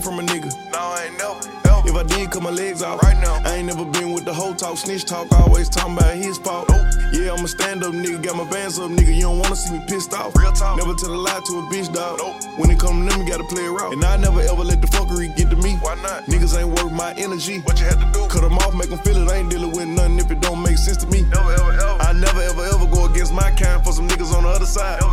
from a nigga. No, I ain't never, ever. If I did, cut my legs off. Right now. I ain't never been with the whole talk, snitch talk, always talking about his fault. Yeah, I'm a stand up nigga, got my bands up, nigga. You don't wanna see me pissed off. Real talk. Never tell a lie to a bitch, dog. Nope. When it come to them, you gotta play it. And I never ever let the fuckery get to me. Why not? Niggas ain't worth my energy. What you had to do? Cut them off, make them feel it. I ain't dealing with nothing if it don't make sense to me. Never, ever, ever. I never ever ever go against my kind for some niggas on the other side. Never,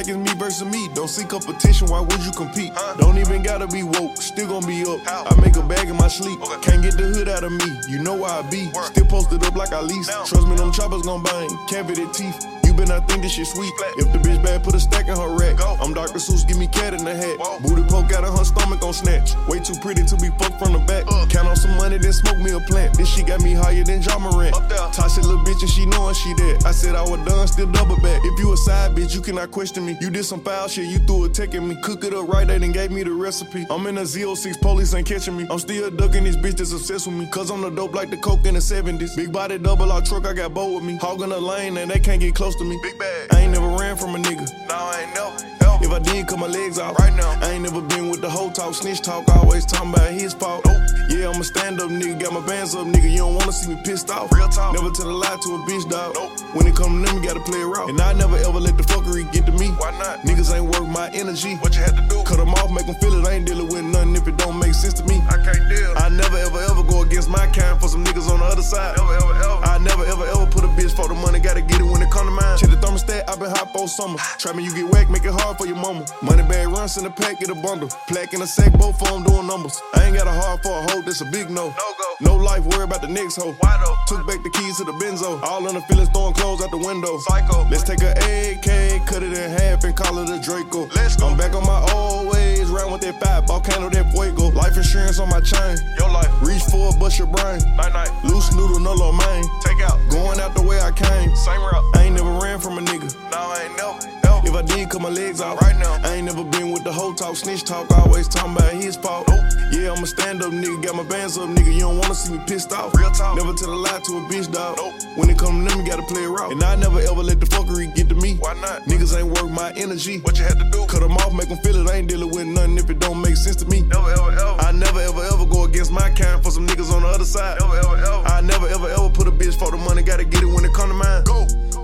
like it's me versus me. Don't seek competition, why would you compete? Huh? Don't even gotta be woke, still gonna be up. How? I make a bag in my sleep. Okay. Can't get the hood out of me, you know where I be. Work. Still posted up like I lease. Now. Trust me, them choppers gon' bang. Cavity teeth. You I think this shit sweet. If the bitch bad, put a stack in her rack. I'm Dr. Seuss, give me cat in the hat. Booty poke out of her stomach on snatch. Way too pretty to be fucked from the back. Count on some money, then smoke me a plant. This shit got me higher than Ja Morant. Up there. Toxic little bitch and she knowin' she that. I said I was done, still double back. If you a side bitch, you cannot question me. You did some foul shit, you threw a tech at me. Cook it up right, they done gave me the recipe. I'm in a Z06, police ain't catching me. I'm still ducking this bitch that's obsessed with me. Cause I'm the dope like the coke in the 70s. Big body double R truck, I got bow with me. Hogging the lane and they can't get close to me. Big bag. I ain't never ran from a nigga. No, I ain't never, ever. If I did, cut my legs off. Right now. I ain't never been with the whole talk, snitch talk, always talking about his fault. Nope. Yeah, I'm a stand up nigga, got my bands up, nigga. You don't wanna see me pissed off. Real talk. Never tell a lie to a bitch, dog. Nope. When it come to them, you gotta play it. And I never ever let the fuckery get to me. Why not? Niggas ain't worth my energy. What you had to do? Cut them off, make them feel it. I ain't dealing with nothing if it don't make sense to me. I can't deal. I never ever ever go against my kind for some niggas on the other side. Never, ever, ever. I never ever ever put a bitch for the money, gotta get summer. Trap me, you get whack, make it hard for your mama. Money bag runs in the pack, get a bundle. Plaque in a sack, both for 'em doing numbers. I ain't got a heart for a hoe, that's a big no. No go. No life, worry about the next hoe. Took back the keys to the benzo. All in the feelings, throwing clothes out the window. Psycho. Let's take a AK, cut it in half, and call it a Draco. Let's go. I'm back on my old ways, round with that five, volcano that fuego. Life insurance on my chain. Your life. Reach for it, bust your brain. Night night. Loose noodle, no lo mein. Take. Going out the way I came. Same route. I ain't never ran from a nigga. No, I ain't never, ever. If I did, cut my legs off. Right now. I ain't never been with the whole talk, snitch talk, always talking about his fault. Yeah, I'm a stand up nigga, got my bands up, nigga. You don't wanna see me pissed off. Real talk. Never tell a lie to a bitch, dog. Nope. When it come to them, you gotta play it. And I never ever let the fuckery get to me. Why not? Niggas ain't worth my energy. What you had to do? Cut them off, make them feel it. I ain't dealing with nothing if it don't make sense to me. Never, ever, ever. I never ever ever go against my kind for some niggas on the other side. Never, ever, ever. I never ever ever put a bitch for the money, gotta get it when it come to mine. Go.